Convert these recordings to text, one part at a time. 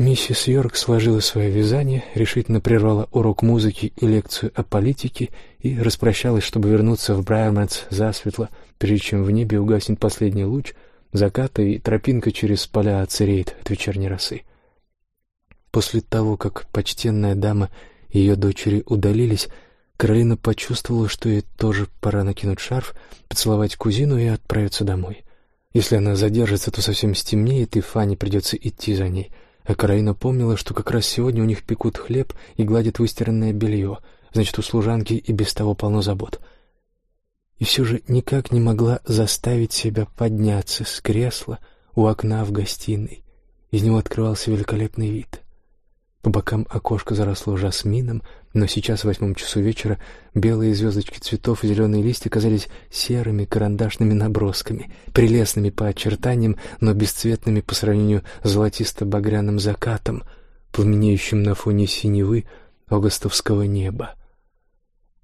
Миссис Йорк сложила свое вязание, решительно прервала урок музыки и лекцию о политике и распрощалась, чтобы вернуться в Брайермэнс засветло, прежде чем в небе угаснет последний луч заката и тропинка через поля оцереет от вечерней росы. После того, как почтенная дама и ее дочери удалились, Каролина почувствовала, что ей тоже пора накинуть шарф, поцеловать кузину и отправиться домой. Если она задержится, то совсем стемнеет, и Фане придется идти за ней — а Каролина помнила, что как раз сегодня у них пекут хлеб и гладят выстиранное белье, значит, у служанки и без того полно забот. И все же никак не могла заставить себя подняться с кресла у окна в гостиной. Из него открывался великолепный вид. По бокам окошко заросло жасмином, но сейчас, в восьмом часу вечера, белые звездочки цветов и зеленые листья казались серыми карандашными набросками, прелестными по очертаниям, но бесцветными по сравнению с золотисто-багряным закатом, пламенеющим на фоне синевы августовского неба.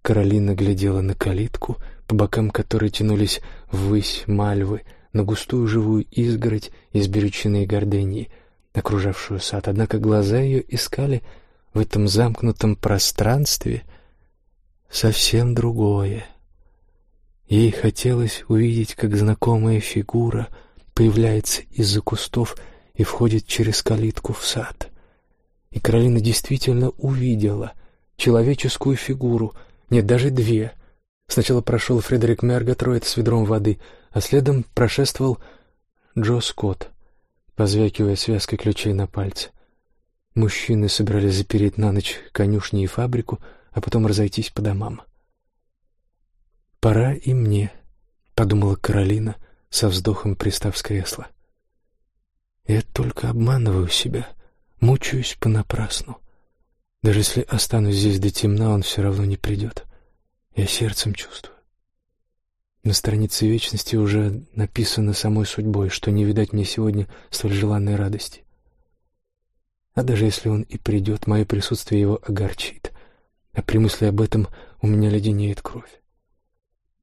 Каролина глядела на калитку, по бокам которой тянулись ввысь мальвы, на густую живую изгородь из берючины гордении — окружавшую сад, однако глаза ее искали в этом замкнутом пространстве совсем другое. Ей хотелось увидеть, как знакомая фигура появляется из-за кустов и входит через калитку в сад. И Каролина действительно увидела человеческую фигуру, нет, даже две. Сначала прошел Фредерик Мерготроид с ведром воды, а следом прошествовал Джо Скотт позвякивая связкой ключей на пальце. Мужчины собирались запереть на ночь конюшни и фабрику, а потом разойтись по домам. «Пора и мне», — подумала Каролина, со вздохом пристав с кресла. «Я только обманываю себя, мучаюсь понапрасну. Даже если останусь здесь до темна, он все равно не придет. Я сердцем чувствую. На странице вечности уже написано самой судьбой, что не видать мне сегодня столь желанной радости. А даже если он и придет, мое присутствие его огорчит, а при мысли об этом у меня леденеет кровь.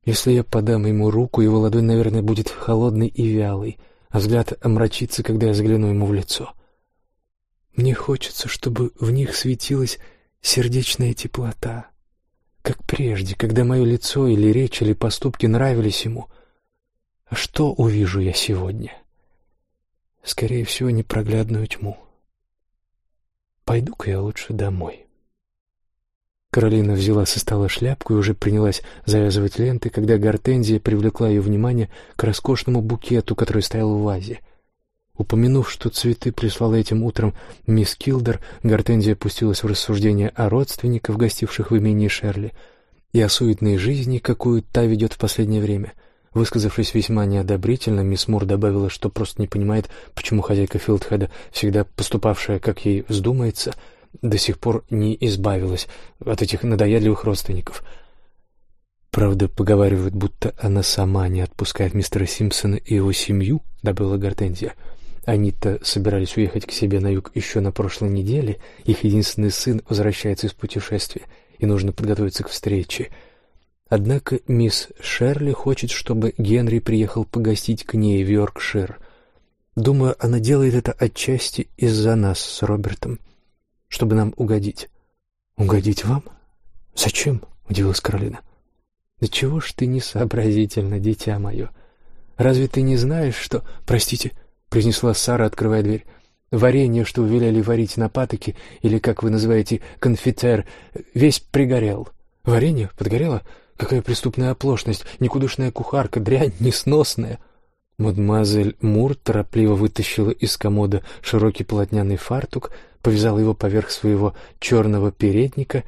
Если я подам ему руку, его ладонь, наверное, будет холодной и вялой, а взгляд омрачится, когда я загляну ему в лицо. Мне хочется, чтобы в них светилась сердечная теплота, как прежде, когда мое лицо или речь или поступки нравились ему. А что увижу я сегодня? Скорее всего, непроглядную тьму. Пойду-ка я лучше домой. Каролина взяла со стола шляпку и уже принялась завязывать ленты, когда гортензия привлекла ее внимание к роскошному букету, который стоял в вазе — Упомянув, что цветы прислала этим утром мисс Килдер, Гортензия пустилась в рассуждение о родственниках, гостивших в имении Шерли, и о суетной жизни, какую та ведет в последнее время. Высказавшись весьма неодобрительно, мисс Мур добавила, что просто не понимает, почему хозяйка Филдхеда, всегда поступавшая, как ей вздумается, до сих пор не избавилась от этих надоедливых родственников. Правда, поговаривают, будто она сама не отпускает мистера Симпсона и его семью, добавила Гортензия — они-то собирались уехать к себе на юг еще на прошлой неделе. Их единственный сын возвращается из путешествия, и нужно подготовиться к встрече. Однако мисс Шерли хочет, чтобы Генри приехал погостить к ней в Йоркшир. Думаю, она делает это отчасти из-за нас с Робертом, чтобы нам угодить. Угодить вам? Зачем? удивилась Каролина. Да чего ж ты не сообразительно, дитя мое? Разве ты не знаешь, что... Простите, — произнесла Сара, открывая дверь. Варенье, что велели варить на патоке, или, как вы называете, конфитер, весь пригорел. Варенье подгорело? Какая преступная оплошность, никудышная кухарка, дрянь несносная. Мадемуазель Мур торопливо вытащила из комода широкий полотняный фартук, повязала его поверх своего черного передника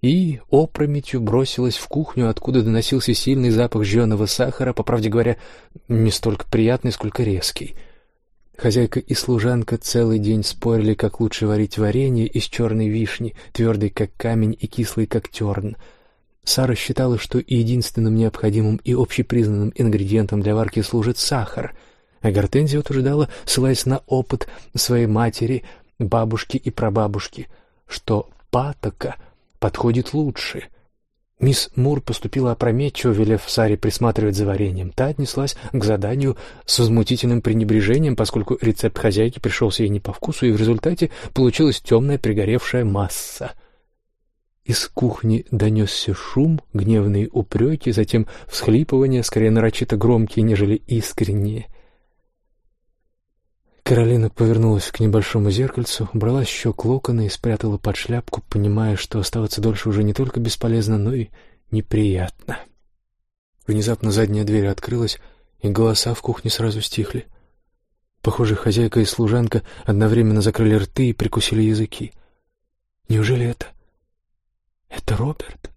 и опрометью бросилась в кухню, откуда доносился сильный запах жженого сахара, по правде говоря, не столько приятный, сколько резкий — Хозяйка и служанка целый день спорили, как лучше варить варенье из черной вишни, твердой как камень и кислой как терн. Сара считала, что единственным необходимым и общепризнанным ингредиентом для варки служит сахар, а Гортензия утверждала, ссылаясь на опыт своей матери, бабушки и прабабушки, что патока подходит лучше. Мисс Мур поступила опрометчиво, велев Саре присматривать за вареньем. Та отнеслась к заданию с возмутительным пренебрежением, поскольку рецепт хозяйки пришелся ей не по вкусу, и в результате получилась темная пригоревшая масса. Из кухни донесся шум, гневные упреки, затем всхлипывания, скорее нарочито громкие, нежели искренние. Каролина повернулась к небольшому зеркальцу, брала щек локоны и спрятала под шляпку, понимая, что оставаться дольше уже не только бесполезно, но и неприятно. Внезапно задняя дверь открылась, и голоса в кухне сразу стихли. Похоже, хозяйка и служанка одновременно закрыли рты и прикусили языки. Неужели это «Это Роберт?»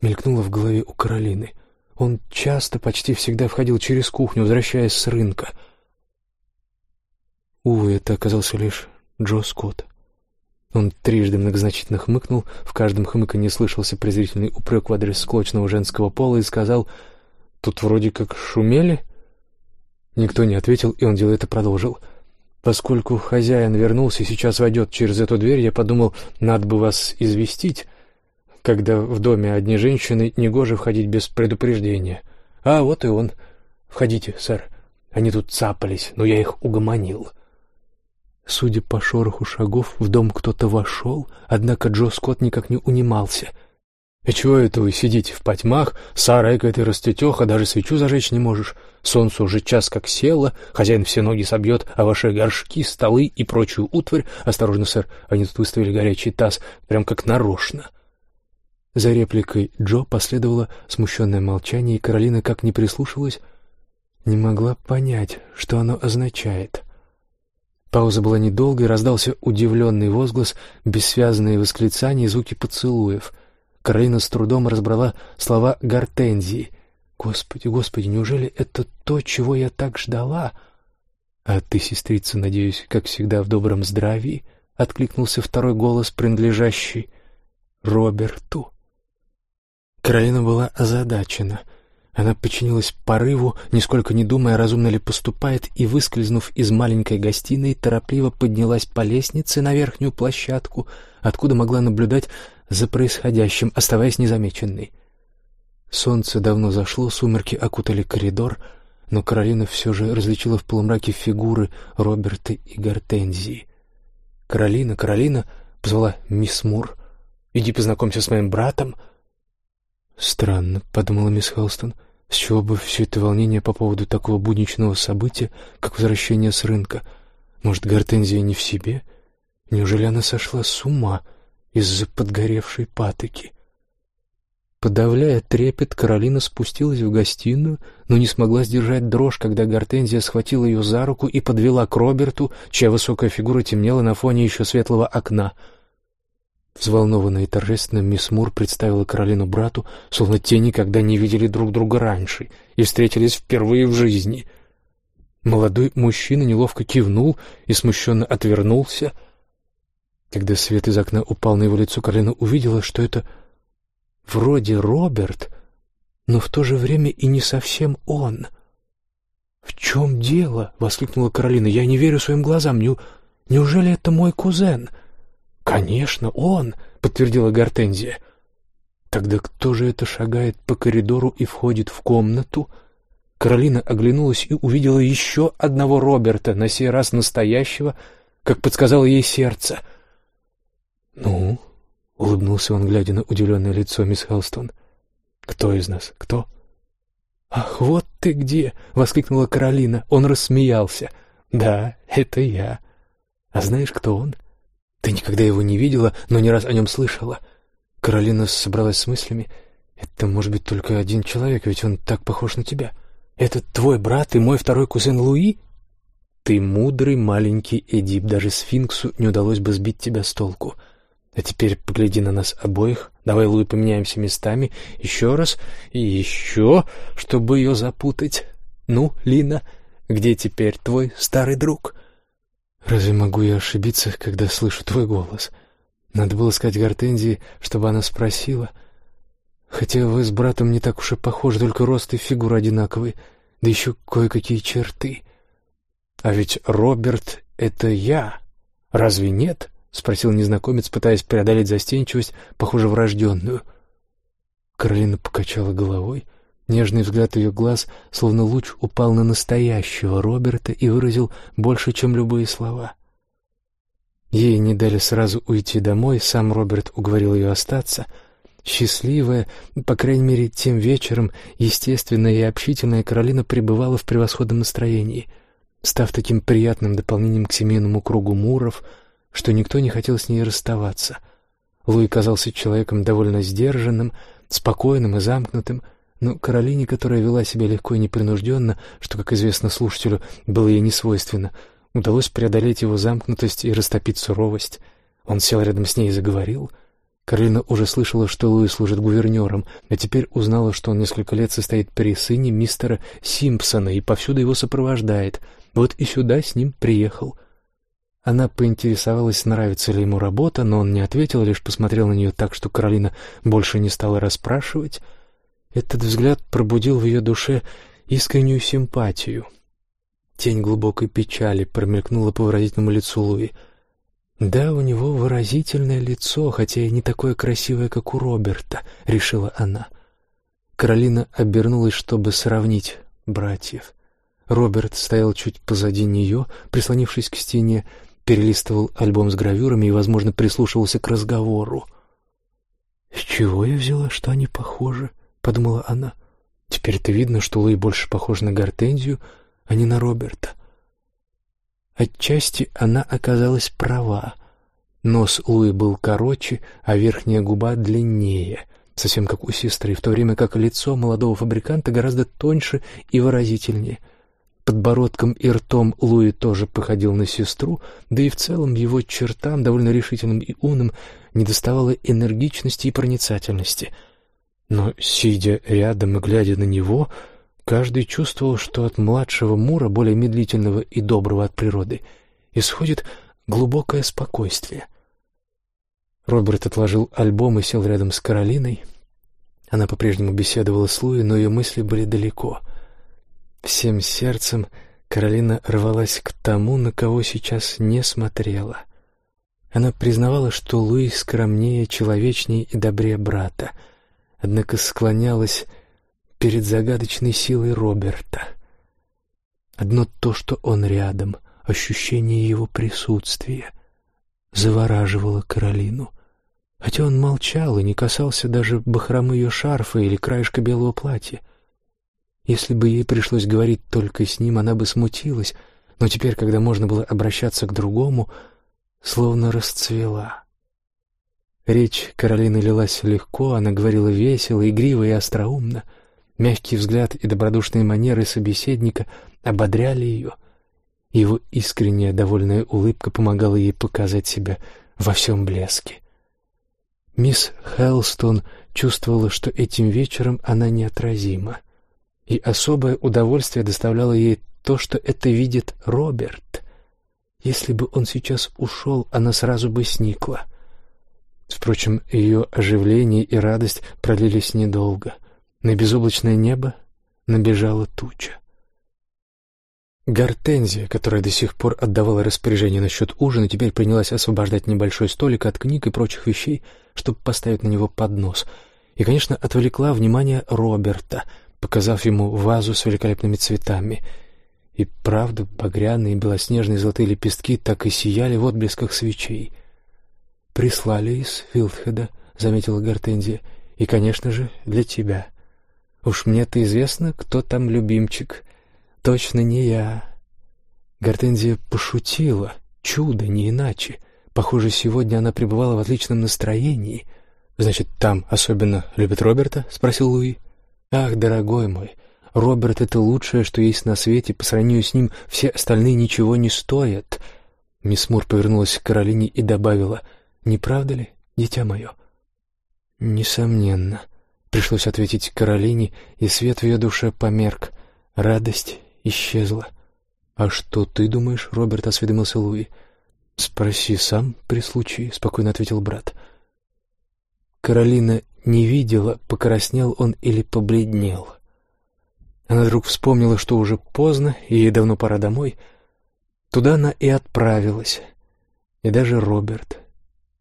Мелькнуло в голове у Каролины. Он часто, почти всегда входил через кухню, возвращаясь с рынка. Увы, это оказался лишь Джо Скотт. Он трижды многозначительно хмыкнул, в каждом хмыканье слышался презрительный упрек в адрес склочного женского пола и сказал «Тут вроде как шумели?» Никто не ответил, и он дело это продолжил. «Поскольку хозяин вернулся и сейчас войдет через эту дверь, я подумал, надо бы вас известить когда в доме одни женщины, негоже входить без предупреждения. А вот и он. Входите, сэр. Они тут цапались, но я их угомонил. Судя по шороху шагов, в дом кто-то вошел, однако Джо Скотт никак не унимался. «И чего это вы сидите в потьмах? Сара, эка ты растетеха, даже свечу зажечь не можешь. Солнце уже час как село, хозяин все ноги собьет, а ваши горшки, столы и прочую утварь... Осторожно, сэр, они тут выставили горячий таз, прям как нарочно». За репликой Джо последовало смущенное молчание, и Каролина, как ни прислушалась, не могла понять, что оно означает. Пауза была недолгой, раздался удивленный возглас, бессвязные восклицания и звуки поцелуев. Каролина с трудом разбрала слова гортензии. «Господи, господи, неужели это то, чего я так ждала?» «А ты, сестрица, надеюсь, как всегда в добром здравии?» — откликнулся второй голос, принадлежащий Роберту. Каролина была озадачена. Она подчинилась порыву, нисколько не думая, разумно ли поступает, и, выскользнув из маленькой гостиной, торопливо поднялась по лестнице на верхнюю площадку, откуда могла наблюдать за происходящим, оставаясь незамеченной. Солнце давно зашло, сумерки окутали коридор, но Каролина все же различила в полумраке фигуры Роберта и Гортензии. «Каролина, Каролина!» — позвала мисс Мур. «Иди познакомься с моим братом!» «Странно», — подумала мисс Хелстон, — «с чего бы все это волнение по поводу такого будничного события, как возвращение с рынка? Может, Гортензия не в себе? Неужели она сошла с ума из-за подгоревшей патоки?» Подавляя трепет, Каролина спустилась в гостиную, но не смогла сдержать дрожь, когда Гортензия схватила ее за руку и подвела к Роберту, чья высокая фигура темнела на фоне еще светлого окна — Взволнованная и торжественно мисс Мур представила Каролину брату, словно те никогда не видели друг друга раньше и встретились впервые в жизни. Молодой мужчина неловко кивнул и смущенно отвернулся. Когда свет из окна упал на его лицо, Каролина увидела, что это вроде Роберт, но в то же время и не совсем он. «В чем дело?» — воскликнула Каролина. «Я не верю своим глазам. Неужели это мой кузен?» «Конечно, он!» — подтвердила Гортензия. «Тогда кто же это шагает по коридору и входит в комнату?» Каролина оглянулась и увидела еще одного Роберта, на сей раз настоящего, как подсказало ей сердце. «Ну?» — улыбнулся он, глядя на удивленное лицо мисс Хелстон. «Кто из нас? Кто?» «Ах, вот ты где!» — воскликнула Каролина. Он рассмеялся. «Да, это я. А знаешь, кто он?» Ты никогда его не видела, но не раз о нем слышала. Каролина собралась с мыслями. Это может быть только один человек, ведь он так похож на тебя. Это твой брат и мой второй кузен Луи? Ты мудрый маленький Эдип, даже сфинксу не удалось бы сбить тебя с толку. А теперь погляди на нас обоих. Давай, Луи, поменяемся местами. Еще раз и еще, чтобы ее запутать. Ну, Лина, где теперь твой старый друг?» Разве могу я ошибиться, когда слышу твой голос? Надо было сказать Гортензии, чтобы она спросила. Хотя вы с братом не так уж и похожи, только рост и фигура одинаковые, да еще кое-какие черты. А ведь Роберт — это я. Разве нет? — спросил незнакомец, пытаясь преодолеть застенчивость, похоже, врожденную. Каролина покачала головой. Нежный взгляд ее глаз, словно луч, упал на настоящего Роберта и выразил больше, чем любые слова. Ей не дали сразу уйти домой, сам Роберт уговорил ее остаться. Счастливая, по крайней мере, тем вечером, естественная и общительная Каролина пребывала в превосходном настроении, став таким приятным дополнением к семейному кругу Муров, что никто не хотел с ней расставаться. Луи казался человеком довольно сдержанным, спокойным и замкнутым, но Каролине, которая вела себя легко и непринужденно, что, как известно слушателю, было ей не свойственно, удалось преодолеть его замкнутость и растопить суровость. Он сел рядом с ней и заговорил. Каролина уже слышала, что Луи служит гувернером, а теперь узнала, что он несколько лет состоит при сыне мистера Симпсона и повсюду его сопровождает. Вот и сюда с ним приехал. Она поинтересовалась, нравится ли ему работа, но он не ответил, лишь посмотрел на нее так, что Каролина больше не стала расспрашивать — этот взгляд пробудил в ее душе искреннюю симпатию. Тень глубокой печали промелькнула по выразительному лицу Луи. «Да, у него выразительное лицо, хотя и не такое красивое, как у Роберта», — решила она. Каролина обернулась, чтобы сравнить братьев. Роберт стоял чуть позади нее, прислонившись к стене, перелистывал альбом с гравюрами и, возможно, прислушивался к разговору. «С чего я взяла, что они похожи?» Подумала она. Теперь это видно, что Луи больше похож на Гортензию, а не на Роберта. Отчасти она оказалась права. Нос Луи был короче, а верхняя губа длиннее, совсем как у сестры, в то время как лицо молодого фабриканта гораздо тоньше и выразительнее. Подбородком и ртом Луи тоже походил на сестру, да и в целом его чертам, довольно решительным и умным, недоставало энергичности и проницательности — но, сидя рядом и глядя на него, каждый чувствовал, что от младшего Мура, более медлительного и доброго от природы, исходит глубокое спокойствие. Роберт отложил альбом и сел рядом с Каролиной. Она по-прежнему беседовала с Луи, но ее мысли были далеко. Всем сердцем Каролина рвалась к тому, на кого сейчас не смотрела. Она признавала, что Луи скромнее, человечнее и добрее брата — однако склонялась перед загадочной силой Роберта. Одно то, что он рядом, ощущение его присутствия, завораживало Каролину. Хотя он молчал и не касался даже бахромы ее шарфа или краешка белого платья. Если бы ей пришлось говорить только с ним, она бы смутилась, но теперь, когда можно было обращаться к другому, словно расцвела. Речь Каролины лилась легко, она говорила весело, игриво и остроумно. Мягкий взгляд и добродушные манеры собеседника ободряли ее. Его искренняя довольная улыбка помогала ей показать себя во всем блеске. Мисс Хелстон чувствовала, что этим вечером она неотразима, и особое удовольствие доставляло ей то, что это видит Роберт. Если бы он сейчас ушел, она сразу бы сникла — Впрочем, ее оживление и радость пролились недолго. На безоблачное небо набежала туча. Гортензия, которая до сих пор отдавала распоряжение насчет ужина, теперь принялась освобождать небольшой столик от книг и прочих вещей, чтобы поставить на него поднос. И, конечно, отвлекла внимание Роберта, показав ему вазу с великолепными цветами. И правда, багряные белоснежные золотые лепестки так и сияли в отблесках свечей — прислали из Филдхеда», — заметила Гортензия. «И, конечно же, для тебя. Уж мне-то известно, кто там любимчик. Точно не я». Гортензия пошутила. Чудо, не иначе. Похоже, сегодня она пребывала в отличном настроении. «Значит, там особенно любят Роберта?» — спросил Луи. «Ах, дорогой мой, Роберт — это лучшее, что есть на свете. По сравнению с ним все остальные ничего не стоят». Мисс Мур повернулась к Каролине и добавила — не правда ли, дитя мое?» «Несомненно», — пришлось ответить Каролине, и свет в ее душе померк. Радость исчезла. «А что ты думаешь?» — Роберт осведомился Луи. «Спроси сам при случае», — спокойно ответил брат. Каролина не видела, покраснел он или побледнел. Она вдруг вспомнила, что уже поздно, и ей давно пора домой. Туда она и отправилась. И даже Роберт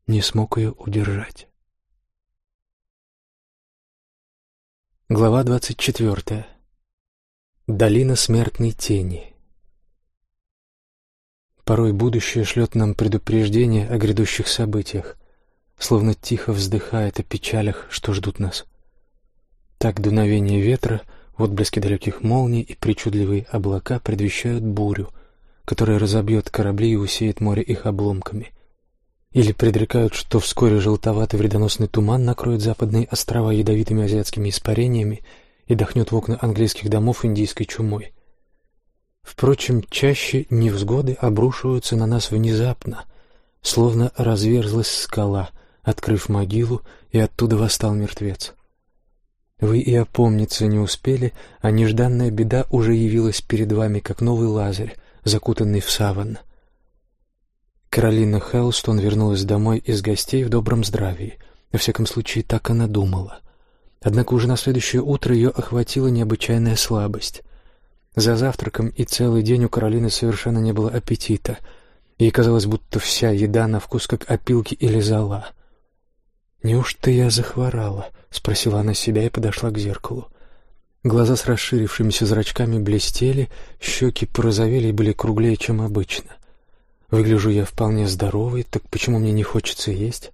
не смог ее удержать. Глава двадцать четвертая. Долина смертной тени. Порой будущее шлет нам предупреждение о грядущих событиях, словно тихо вздыхает о печалях, что ждут нас. Так дуновение ветра, отблески далеких молний и причудливые облака предвещают бурю, которая разобьет корабли и усеет море их обломками. Или предрекают, что вскоре желтоватый вредоносный туман накроет западные острова ядовитыми азиатскими испарениями и дохнет в окна английских домов индийской чумой. Впрочем, чаще невзгоды обрушиваются на нас внезапно, словно разверзлась скала, открыв могилу, и оттуда восстал мертвец. Вы и опомниться не успели, а нежданная беда уже явилась перед вами, как новый лазарь, закутанный в саван. Каролина Хелстон вернулась домой из гостей в добром здравии. Во всяком случае, так она думала. Однако уже на следующее утро ее охватила необычайная слабость. За завтраком и целый день у Каролины совершенно не было аппетита. Ей казалось, будто вся еда на вкус как опилки или зола. «Неужто я захворала?» — спросила она себя и подошла к зеркалу. Глаза с расширившимися зрачками блестели, щеки порозовели и были круглее, чем обычно. Выгляжу я вполне здоровой, так почему мне не хочется есть?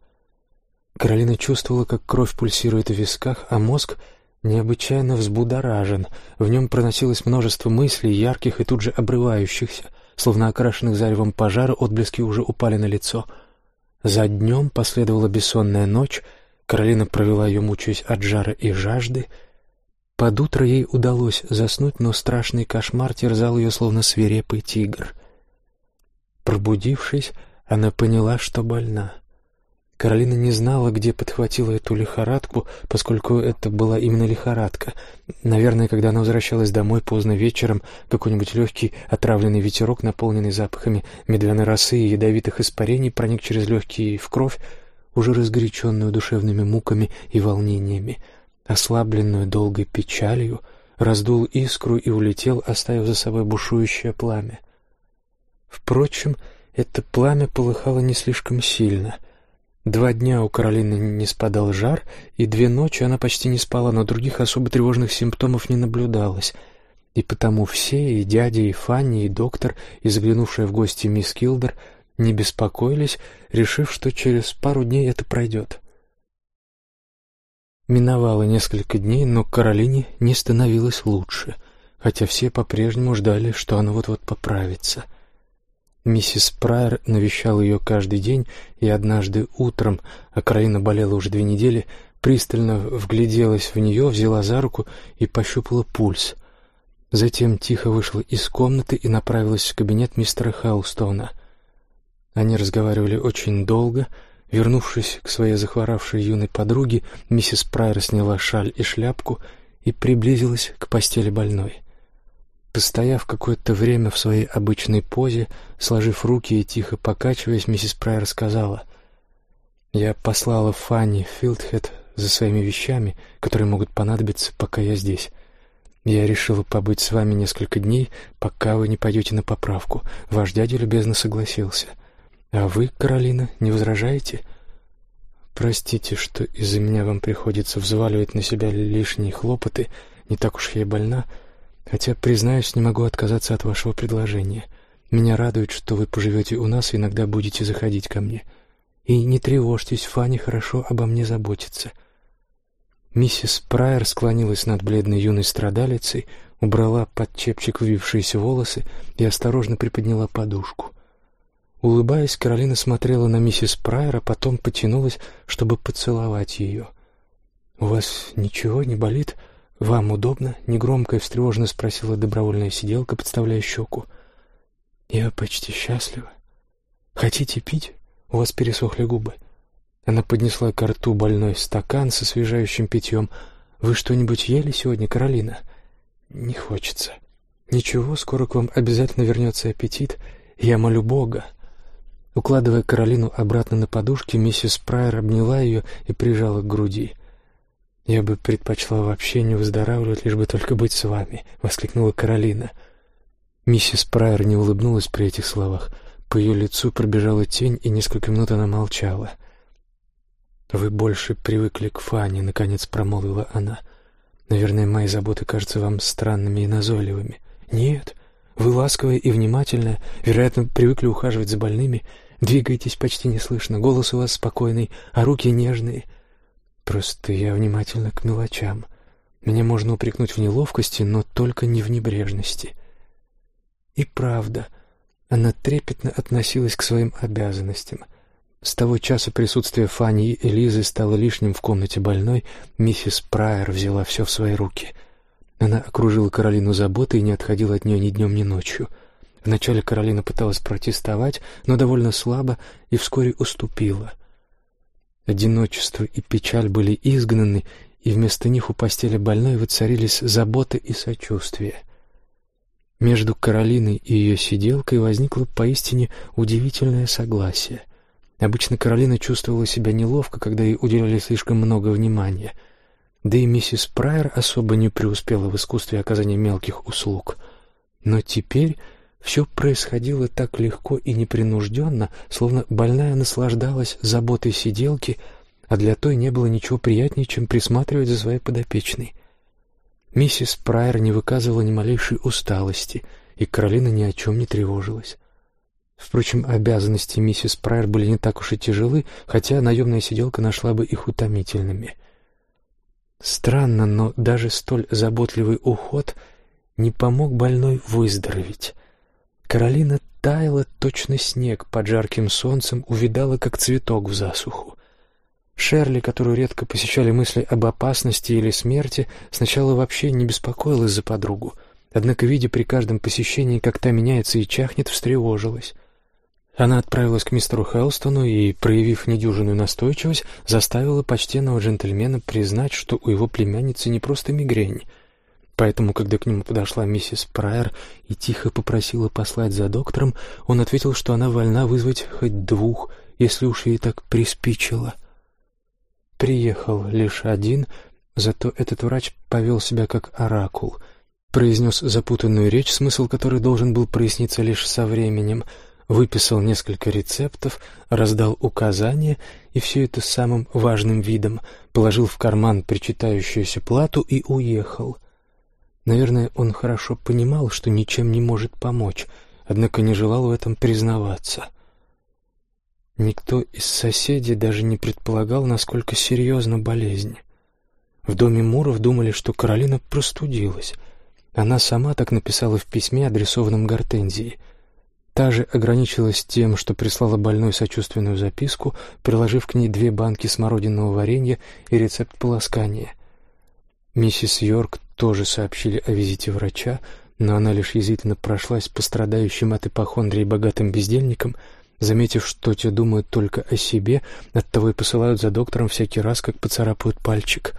Каролина чувствовала, как кровь пульсирует в висках, а мозг необычайно взбудоражен. В нем проносилось множество мыслей, ярких и тут же обрывающихся, словно окрашенных заревом пожара, отблески уже упали на лицо. За днем последовала бессонная ночь, Каролина провела ее, мучаясь от жара и жажды. Под утро ей удалось заснуть, но страшный кошмар терзал ее, словно свирепый тигр. Пробудившись, она поняла, что больна. Каролина не знала, где подхватила эту лихорадку, поскольку это была именно лихорадка. Наверное, когда она возвращалась домой поздно вечером, какой-нибудь легкий отравленный ветерок, наполненный запахами медвяной росы и ядовитых испарений, проник через легкие в кровь, уже разгоряченную душевными муками и волнениями, ослабленную долгой печалью, раздул искру и улетел, оставив за собой бушующее пламя. Впрочем, это пламя полыхало не слишком сильно — Два дня у Каролины не спадал жар, и две ночи она почти не спала, но других особо тревожных симптомов не наблюдалось. И потому все, и дядя, и Фанни, и доктор, и заглянувшая в гости мисс Килдер, не беспокоились, решив, что через пару дней это пройдет. Миновало несколько дней, но Каролине не становилось лучше, хотя все по-прежнему ждали, что она вот-вот поправится — Миссис Прайер навещала ее каждый день, и однажды утром, а Каролина болела уже две недели, пристально вгляделась в нее, взяла за руку и пощупала пульс. Затем тихо вышла из комнаты и направилась в кабинет мистера Хаустона. Они разговаривали очень долго. Вернувшись к своей захворавшей юной подруге, миссис Прайер сняла шаль и шляпку и приблизилась к постели больной. Постояв какое-то время в своей обычной позе, сложив руки и тихо покачиваясь, миссис Прайер сказала, «Я послала Фанни Филдхед за своими вещами, которые могут понадобиться, пока я здесь. Я решила побыть с вами несколько дней, пока вы не пойдете на поправку. Ваш дядя любезно согласился. А вы, Каролина, не возражаете?» «Простите, что из-за меня вам приходится взваливать на себя лишние хлопоты, не так уж я и больна». Хотя, признаюсь, не могу отказаться от вашего предложения. Меня радует, что вы поживете у нас и иногда будете заходить ко мне. И не тревожьтесь, Фанни хорошо обо мне заботится». Миссис Прайер склонилась над бледной юной страдалицей, убрала под чепчик вившиеся волосы и осторожно приподняла подушку. Улыбаясь, Каролина смотрела на миссис Прайер, а потом потянулась, чтобы поцеловать ее. «У вас ничего не болит?» «Вам удобно?» — негромко и встревоженно спросила добровольная сиделка, подставляя щеку. «Я почти счастлива. Хотите пить? У вас пересохли губы». Она поднесла к рту больной стакан со освежающим питьем. «Вы что-нибудь ели сегодня, Каролина?» «Не хочется». «Ничего, скоро к вам обязательно вернется аппетит. Я молю Бога». Укладывая Каролину обратно на подушки, миссис Прайер обняла ее и прижала к груди. «Я бы предпочла вообще не выздоравливать, лишь бы только быть с вами», — воскликнула Каролина. Миссис Прайер не улыбнулась при этих словах. По ее лицу пробежала тень, и несколько минут она молчала. «Вы больше привыкли к Фане», — наконец промолвила она. Наверное, мои заботы кажутся вам странными и назойливыми. Нет, вы ласковая и внимательная, вероятно, привыкли ухаживать за больными, двигаетесь почти неслышно, голос у вас спокойный, а руки нежные. Просто я внимательна к мелочам. Меня можно упрекнуть в неловкости, но только не в небрежности. И правда, она трепетно относилась к своим обязанностям. С того часа присутствие Фанни и Элизы стало лишним в комнате больной, миссис Прайер взяла все в свои руки. Она окружила Каролину заботой и не отходила от нее ни днем, ни ночью. Вначале Каролина пыталась протестовать, но довольно слабо и вскоре уступила. Одиночество и печаль были изгнаны, и вместо них у постели больной воцарились забота и сочувствие. Между Каролиной и ее сиделкой возникло поистине удивительное согласие. Обычно Каролина чувствовала себя неловко, когда ей уделяли слишком много внимания. Да и миссис Прайер особо не преуспела в искусстве оказания мелких услуг. Но теперь все происходило так легко и непринужденно, словно больная наслаждалась заботой сиделки, а для той не было ничего приятнее, чем присматривать за своей подопечной. Миссис Прайер не выказывала ни малейшей усталости, и Каролина ни о чем не тревожилась. Впрочем, обязанности миссис Прайер были не так уж и тяжелы, хотя наемная сиделка нашла бы их утомительными. Странно, но даже столь заботливый уход не помог больной выздороветь. Каролина таяла точно снег под жарким солнцем, увидала, как цветок в засуху. Шерли, которую редко посещали мысли об опасности или смерти, сначала вообще не беспокоилась за подругу, однако, видя при каждом посещении, как та меняется и чахнет, встревожилась. Она отправилась к мистеру Хелстону и, проявив недюжинную настойчивость, заставила почтенного джентльмена признать, что у его племянницы не просто мигрень. Поэтому, когда к нему подошла миссис Прайер и тихо попросила послать за доктором, он ответил, что она вольна вызвать хоть двух, если уж ей так приспичило — Приехал лишь один, зато этот врач повел себя как оракул. Произнес запутанную речь, смысл которой должен был проясниться лишь со временем, выписал несколько рецептов, раздал указания, и все это самым важным видом, положил в карман причитающуюся плату и уехал. Наверное, он хорошо понимал, что ничем не может помочь, однако не желал в этом признаваться. — Никто из соседей даже не предполагал, насколько серьезна болезнь. В доме Муров думали, что Каролина простудилась. Она сама так написала в письме, адресованном Гортензии. Та же ограничилась тем, что прислала больной сочувственную записку, приложив к ней две банки смородиного варенья и рецепт полоскания. Миссис Йорк тоже сообщили о визите врача, но она лишь язвительно прошлась по страдающим от ипохондрии богатым бездельникам — заметив, что те думают только о себе, оттого и посылают за доктором всякий раз, как поцарапают пальчик.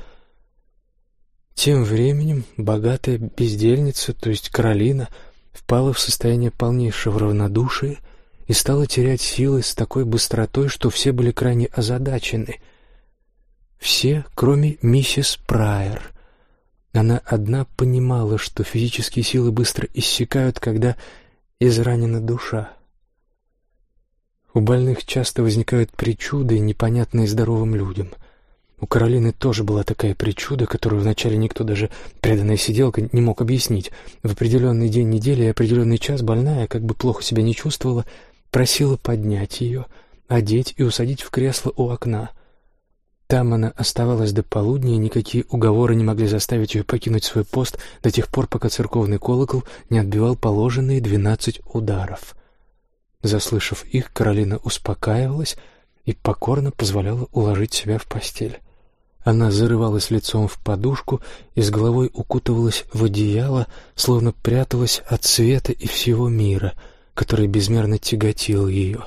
Тем временем богатая бездельница, то есть Каролина, впала в состояние полнейшего равнодушия и стала терять силы с такой быстротой, что все были крайне озадачены. Все, кроме миссис Прайер. Она одна понимала, что физические силы быстро иссякают, когда изранена душа. У больных часто возникают причуды, непонятные здоровым людям. У Каролины тоже была такая причуда, которую вначале никто, даже преданная сиделка, не мог объяснить. В определенный день недели и определенный час больная, как бы плохо себя не чувствовала, просила поднять ее, одеть и усадить в кресло у окна. Там она оставалась до полудня, и никакие уговоры не могли заставить ее покинуть свой пост до тех пор, пока церковный колокол не отбивал положенные двенадцать ударов. Заслышав их, Каролина успокаивалась и покорно позволяла уложить себя в постель. Она зарывалась лицом в подушку и с головой укутывалась в одеяло, словно пряталась от света и всего мира, который безмерно тяготил ее.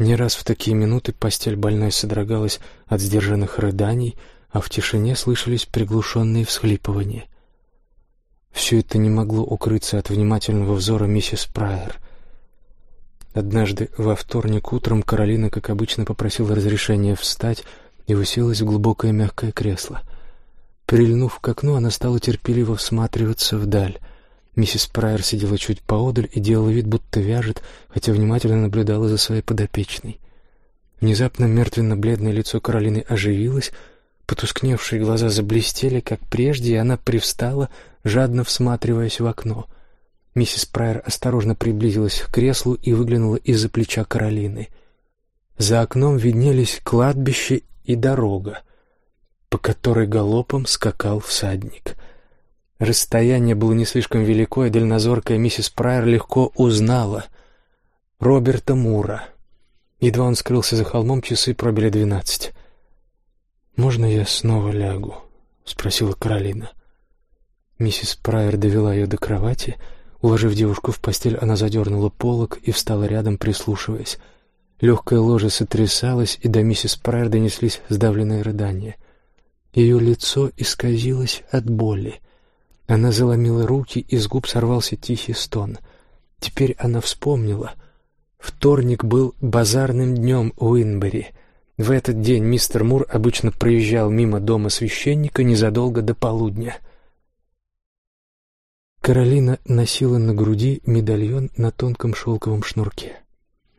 Не раз в такие минуты постель больной содрогалась от сдержанных рыданий, а в тишине слышались приглушенные всхлипывания. Все это не могло укрыться от внимательного взора миссис Прайер — Однажды во вторник утром Каролина, как обычно, попросила разрешения встать и уселась в глубокое мягкое кресло. Прильнув к окну, она стала терпеливо всматриваться вдаль. Миссис Прайер сидела чуть поодаль и делала вид, будто вяжет, хотя внимательно наблюдала за своей подопечной. Внезапно мертвенно-бледное лицо Каролины оживилось, Потускневшие глаза заблестели, как прежде, и она привстала, жадно всматриваясь в окно. Миссис Прайер осторожно приблизилась к креслу и выглянула из-за плеча Каролины. За окном виднелись кладбище и дорога, по которой галопом скакал всадник. Расстояние было не слишком велико, и дальнозоркая миссис Прайер легко узнала Роберта Мура. Едва он скрылся за холмом, часы пробили двенадцать. «Можно я снова лягу?» — спросила Каролина. Миссис Прайер довела ее до кровати. Уложив девушку в постель, она задернула полог и встала рядом, прислушиваясь. Легкое ложе сотрясалось, и до миссис Прайер донеслись сдавленные рыдания. Ее лицо исказилось от боли. Она заломила руки, и с губ сорвался тихий стон. Теперь она вспомнила. Вторник был базарным днем Уинбери. В этот день мистер Мур обычно проезжал мимо дома священника незадолго до полудня. Каролина носила на груди медальон на тонком шелковом шнурке.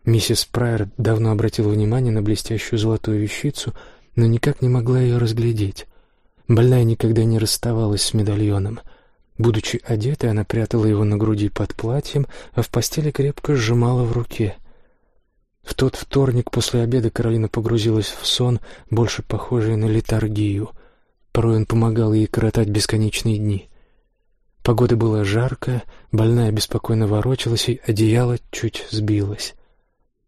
Миссис Прайер давно обратила внимание на блестящую золотую вещицу, но никак не могла ее разглядеть. Больная никогда не расставалась с медальоном — Будучи одетой, она прятала его на груди под платьем, а в постели крепко сжимала в руке. В тот вторник после обеда Каролина погрузилась в сон, больше похожий на летаргию. Порой он помогал ей коротать бесконечные дни. Погода была жаркая, больная беспокойно ворочалась, и одеяло чуть сбилось.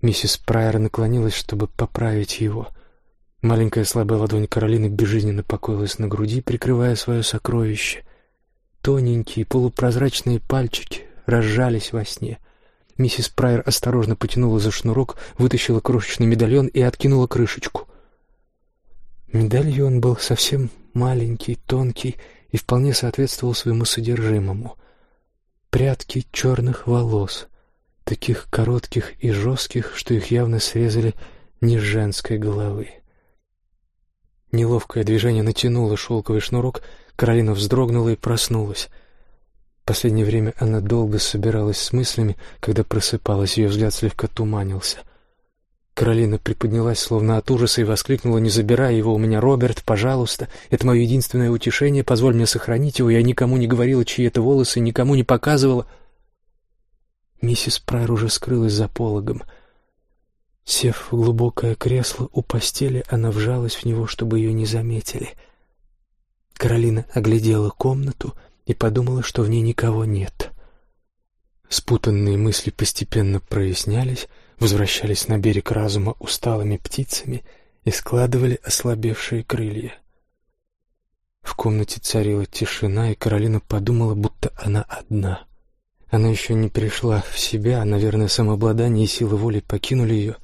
Миссис Прайер наклонилась, чтобы поправить его. Маленькая слабая ладонь Каролины безжизненно покоилась на груди, прикрывая свое сокровище — Тоненькие полупрозрачные пальчики разжались во сне. Миссис Прайер осторожно потянула за шнурок, вытащила крошечный медальон и откинула крышечку. Медальон был совсем маленький, тонкий и вполне соответствовал своему содержимому. Прядки черных волос, таких коротких и жестких, что их явно срезали не с женской головы. Неловкое движение натянуло шелковый шнурок, Каролина вздрогнула и проснулась. В последнее время она долго собиралась с мыслями, когда просыпалась, ее взгляд слегка туманился. Каролина приподнялась, словно от ужаса, и воскликнула, не забирай его у меня, Роберт, пожалуйста. Это мое единственное утешение, позволь мне сохранить его. Я никому не говорила, чьи это волосы, никому не показывала. Миссис Прайер уже скрылась за пологом. Сев в глубокое кресло у постели, она вжалась в него, чтобы ее не заметили — Каролина оглядела комнату и подумала, что в ней никого нет. Спутанные мысли постепенно прояснялись, возвращались на берег разума усталыми птицами и складывали ослабевшие крылья. В комнате царила тишина, и Каролина подумала, будто она одна. Она еще не пришла в себя, наверное, самообладание и сила воли покинули ее.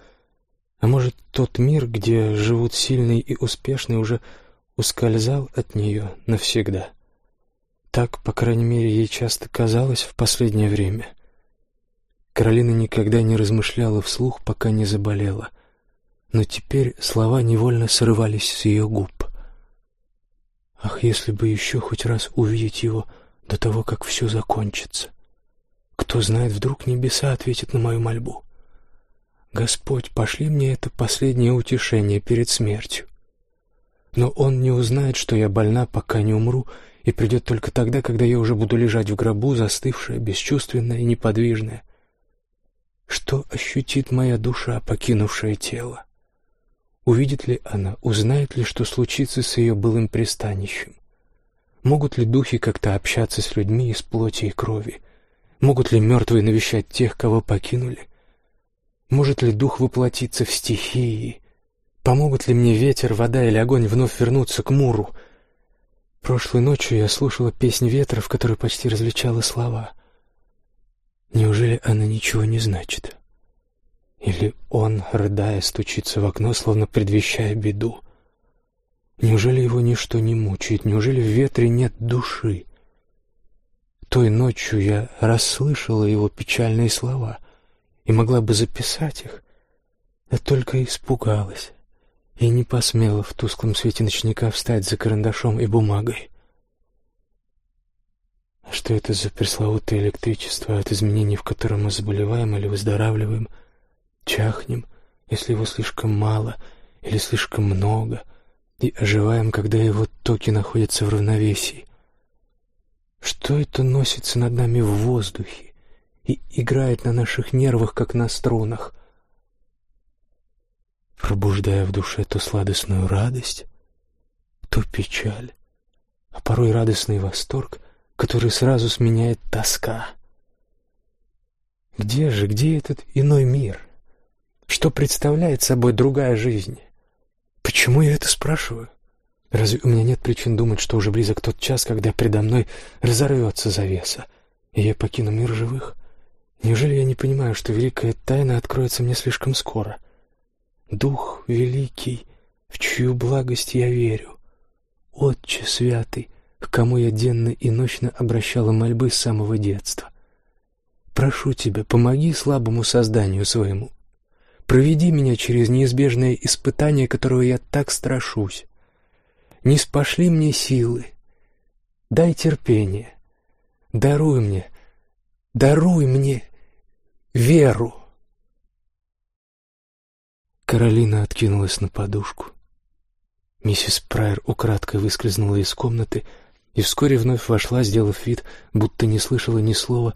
А может, тот мир, где живут сильные и успешные, уже ускользал от нее навсегда. Так, по крайней мере, ей часто казалось в последнее время. Каролина никогда не размышляла вслух, пока не заболела. Но теперь слова невольно срывались с ее губ. Ах, если бы еще хоть раз увидеть его до того, как все закончится. Кто знает, вдруг небеса ответят на мою мольбу. Господь, пошли мне это последнее утешение перед смертью. Но он не узнает, что я больна, пока не умру, и придет только тогда, когда я уже буду лежать в гробу, застывшая, бесчувственная и неподвижная. Что ощутит моя душа, покинувшая тело? Увидит ли она, узнает ли, что случится с ее былым пристанищем? Могут ли духи как-то общаться с людьми из плоти и крови? Могут ли мертвые навещать тех, кого покинули? Может ли дух воплотиться в стихии, Помогут ли мне ветер, вода или огонь вновь вернуться к Муру? Прошлой ночью я слушала песнь ветра, в которой почти различала слова. Неужели она ничего не значит? Или он, рыдая, стучится в окно, словно предвещая беду? Неужели его ничто не мучает? Неужели в ветре нет души? Той ночью я расслышала его печальные слова и могла бы записать их, да только испугалась и не посмела в тусклом свете ночника встать за карандашом и бумагой. А что это за пресловутое электричество, от изменений в котором мы заболеваем или выздоравливаем, чахнем, если его слишком мало или слишком много, и оживаем, когда его токи находятся в равновесии. Что это носится над нами в воздухе и играет на наших нервах, как на струнах, пробуждая в душе то сладостную радость, то печаль, а порой радостный восторг, который сразу сменяет тоска. Где же, где этот иной мир? Что представляет собой другая жизнь? Почему я это спрашиваю? Разве у меня нет причин думать, что уже близок тот час, когда предо мной разорвется завеса, и я покину мир живых? Неужели я не понимаю, что великая тайна откроется мне слишком скоро? Дух великий, в чью благость я верю, Отче святый, к кому я денно и ночно обращала мольбы с самого детства. Прошу тебя, помоги слабому созданию своему. Проведи меня через неизбежное испытание, которого я так страшусь. Не спошли мне силы. Дай терпение. Даруй мне, даруй мне веру. Каролина откинулась на подушку. Миссис Прайер украдкой выскользнула из комнаты и вскоре вновь вошла, сделав вид, будто не слышала ни слова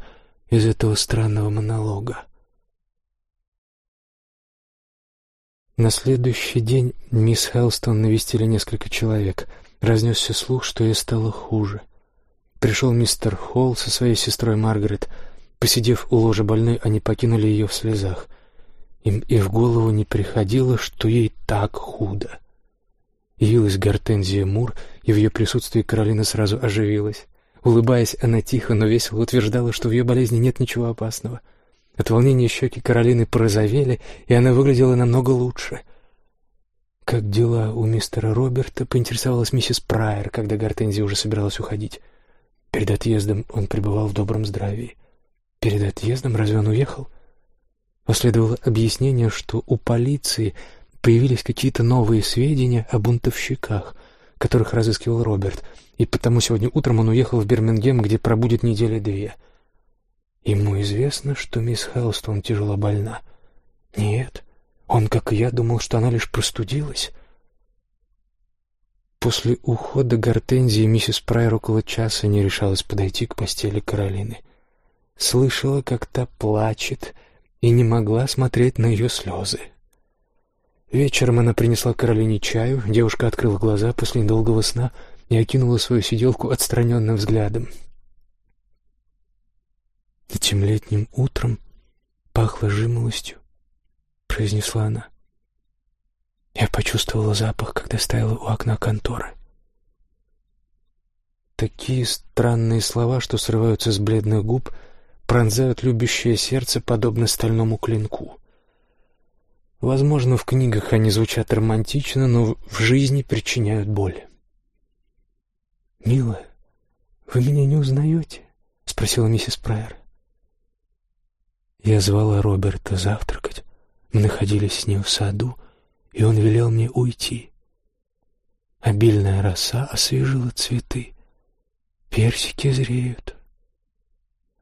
из этого странного монолога. На следующий день мисс Хелстон навестили несколько человек. Разнесся слух, что ей стало хуже. Пришел мистер Холл со своей сестрой Маргарет. Посидев у ложа больной, они покинули ее в слезах. Им и в голову не приходило, что ей так худо. Явилась Гортензия Мур, и в ее присутствии Каролина сразу оживилась. Улыбаясь, она тихо, но весело утверждала, что в ее болезни нет ничего опасного. От волнения щеки Каролины порозовели, и она выглядела намного лучше. «Как дела у мистера Роберта?» — поинтересовалась миссис Прайер, когда Гортензия уже собиралась уходить. Перед отъездом он пребывал в добром здравии. Перед отъездом разве он уехал? Последовало объяснение, что у полиции появились какие-то новые сведения о бунтовщиках, которых разыскивал Роберт, и потому сегодня утром он уехал в Бирмингем, где пробудет недели две. Ему известно, что мисс Хелстон тяжело больна. Нет, он, как и я, думал, что она лишь простудилась. После ухода Гортензии миссис Прайер около часа не решалась подойти к постели Каролины. Слышала, как та плачет, и не могла смотреть на ее слезы. Вечером она принесла Каролине чаю, девушка открыла глаза после недолгого сна и окинула свою сиделку отстраненным взглядом. «Этим летним утром пахло жимолостью», — произнесла она. Я почувствовала запах, когда стояла у окна конторы. Такие странные слова, что срываются с бледных губ, пронзают любящее сердце, подобно стальному клинку. Возможно, в книгах они звучат романтично, но в жизни причиняют боль. «Милая, вы меня не узнаете?» — спросила миссис Прайер. Я звала Роберта завтракать. Мы находились с ним в саду, и он велел мне уйти. Обильная роса освежила цветы. Персики зреют.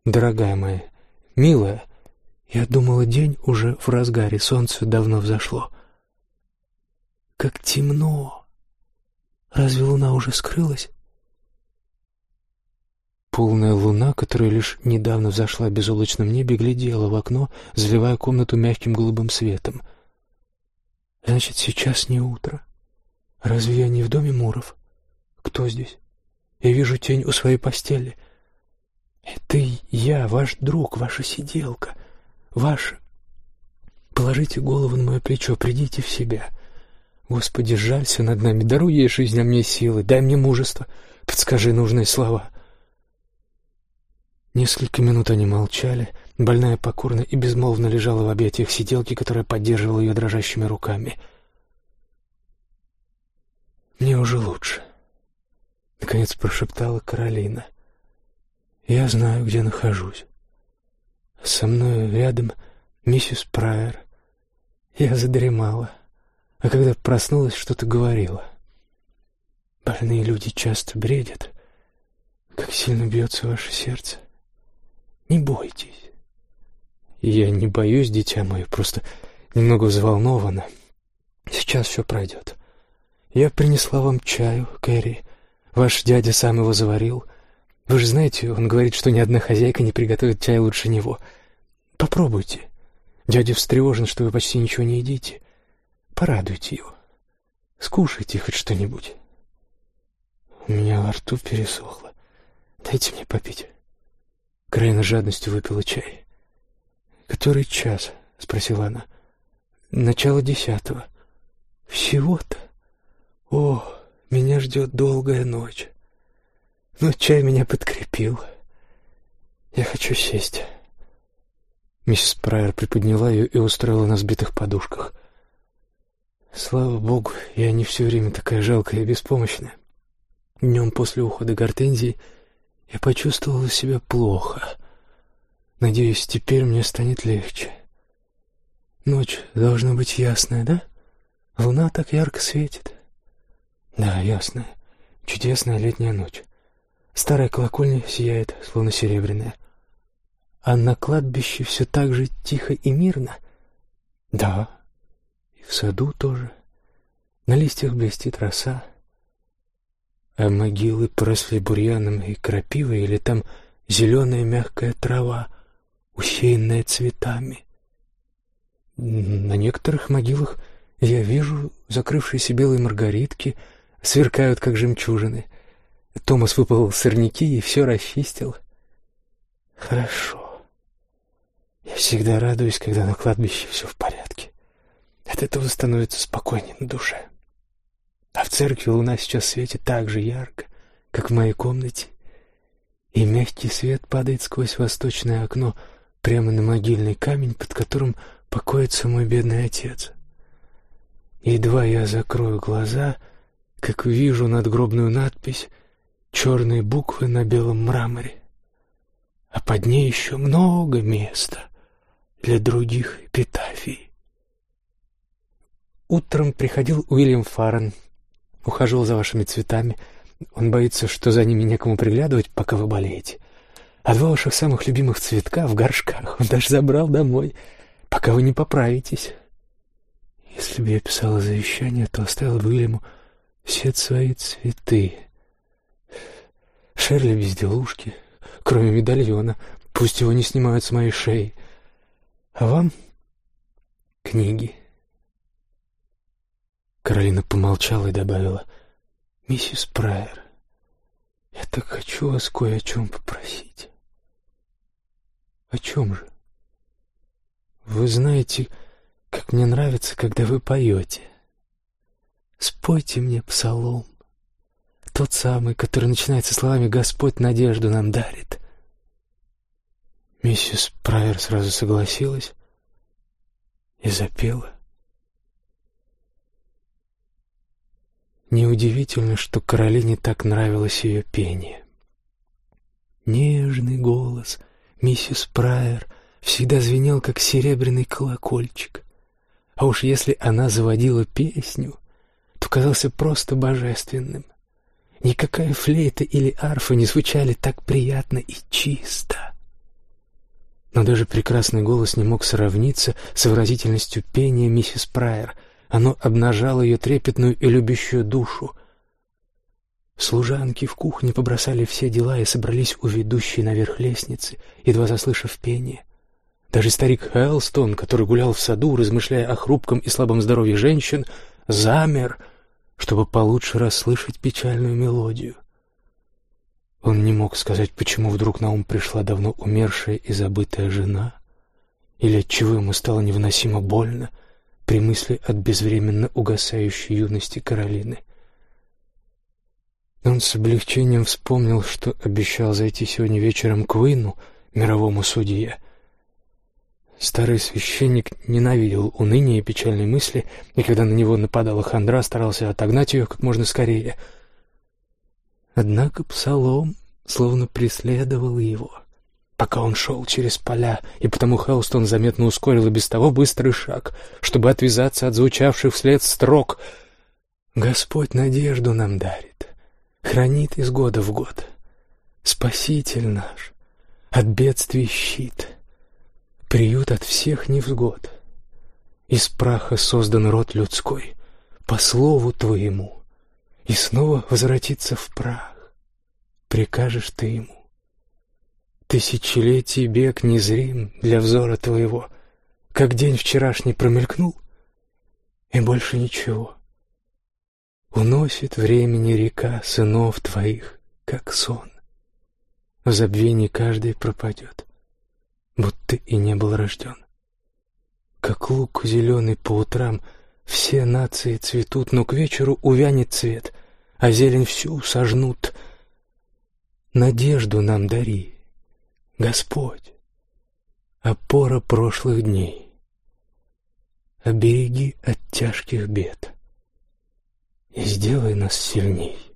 Дорогая моя, милая, я думала, день уже в разгаре, солнце давно взошло. Как темно! Разве луна уже скрылась? Полная луна, которая лишь недавно взошла в безоблачном небе, глядела в окно, заливая комнату мягким голубым светом. Значит, сейчас не утро. Разве я не в доме Муров? Кто здесь? Я вижу тень у своей постели. Это я, ваш друг, ваша сиделка — ваше. Положите голову на мое плечо, придите в себя. Господи, жалься над нами, даруй ей жизнь, а мне силы, дай мне мужество, подскажи нужные слова. Несколько минут они молчали, больная покорно и безмолвно лежала в объятиях сиделки, которая поддерживала ее дрожащими руками. «Мне уже лучше», — наконец прошептала Каролина. «Я знаю, где нахожусь. Со мной рядом миссис Прайер. Я задремала, а когда проснулась, что-то говорила. Больные люди часто бредят. Как сильно бьется ваше сердце. Не бойтесь. Я не боюсь, дитя мое, просто немного взволнована. Сейчас все пройдет. «Я принесла вам чаю, Кэрри. Ваш дядя сам его заварил. Вы же знаете, он говорит, что ни одна хозяйка не приготовит чай лучше него. Попробуйте. Дядя встревожен, что вы почти ничего не едите. Порадуйте его. Скушайте хоть что-нибудь». У меня во рту пересохло. Дайте мне попить. Крайна жадностью выпила чай. «Который час?» — спросила она. «Начало десятого». «Всего-то? О, меня ждет долгая ночь. Но чай меня подкрепил. Я хочу сесть». Миссис Прайер приподняла ее и устроила на сбитых подушках. «Слава богу, я не все время такая жалкая и беспомощная. Днем после ухода Гортензии я почувствовала себя плохо. Надеюсь, теперь мне станет легче. Ночь должна быть ясная, да? Луна так ярко светит. Да, ясная. Чудесная летняя ночь. Старая колокольня сияет, словно серебряная. А на кладбище все так же тихо и мирно? Да. И в саду тоже. На листьях блестит роса. А могилы поросли бурьяном и крапивой, или там зеленая мягкая трава, усеянная цветами. На некоторых могилах я вижу закрывшиеся белые маргаритки, сверкают, как жемчужины. Томас выпал сорняки и все расчистил. Хорошо. Я всегда радуюсь, когда на кладбище все в порядке. От этого становится спокойнее на душе. А в церкви луна сейчас светит так же ярко, как в моей комнате, и мягкий свет падает сквозь восточное окно прямо на могильный камень, под которым покоится мой бедный отец. Едва я закрою глаза, как вижу надгробную надпись, черные буквы на белом мраморе, а под ней еще много места для других эпитафий. Утром приходил Уильям Фаррен, ухаживал за вашими цветами. Он боится, что за ними некому приглядывать, пока вы болеете. А два ваших самых любимых цветка в горшках он даже забрал домой, пока вы не поправитесь. Если бы я писала завещание, то оставила бы Уильяму все свои цветы. Шерли безделушки, кроме медальона. Пусть его не снимают с моей шеи. А вам книги. Каролина помолчала и добавила, «Миссис Прайер, я так хочу вас кое о чем попросить». «О чем же?» «Вы знаете, как мне нравится, когда вы поете. Спойте мне псалом, тот самый, который начинается словами «Господь надежду нам дарит». Миссис Прайер сразу согласилась и запела. Неудивительно, что Каролине так нравилось ее пение. Нежный голос миссис Прайер всегда звенел, как серебряный колокольчик. А уж если она заводила песню, то казался просто божественным. Никакая флейта или арфа не звучали так приятно и чисто. Но даже прекрасный голос не мог сравниться с выразительностью пения миссис Прайер — оно обнажало ее трепетную и любящую душу. Служанки в кухне побросали все дела и собрались у ведущей наверх лестницы, едва заслышав пение. Даже старик Хелстон, который гулял в саду, размышляя о хрупком и слабом здоровье женщин, замер, чтобы получше расслышать печальную мелодию. Он не мог сказать, почему вдруг на ум пришла давно умершая и забытая жена, или отчего ему стало невыносимо больно — при мысли от безвременно угасающей юности Каролины. Он с облегчением вспомнил, что обещал зайти сегодня вечером к Уину, мировому судье. Старый священник ненавидел уныние и печальные мысли, и когда на него нападала хандра, старался отогнать ее как можно скорее. Однако псалом словно преследовал его пока он шел через поля, и потому Хелстон заметно ускорил и без того быстрый шаг, чтобы отвязаться от звучавших вслед строк. «Господь надежду нам дарит, хранит из года в год. Спаситель наш, от бедствий щит, приют от всех невзгод. Из праха создан род людской, по слову Твоему, и снова возвратиться в прах. Прикажешь ты ему. Тысячелетий бег незрим для взора твоего, как день вчерашний промелькнул, и больше ничего. Уносит времени река сынов твоих, как сон. В забвении каждый пропадет, будто и не был рожден. Как лук зеленый по утрам все нации цветут, но к вечеру увянет цвет, а зелень всю сожнут. Надежду нам дари, Господь, опора прошлых дней. Обереги от тяжких бед и сделай нас сильней.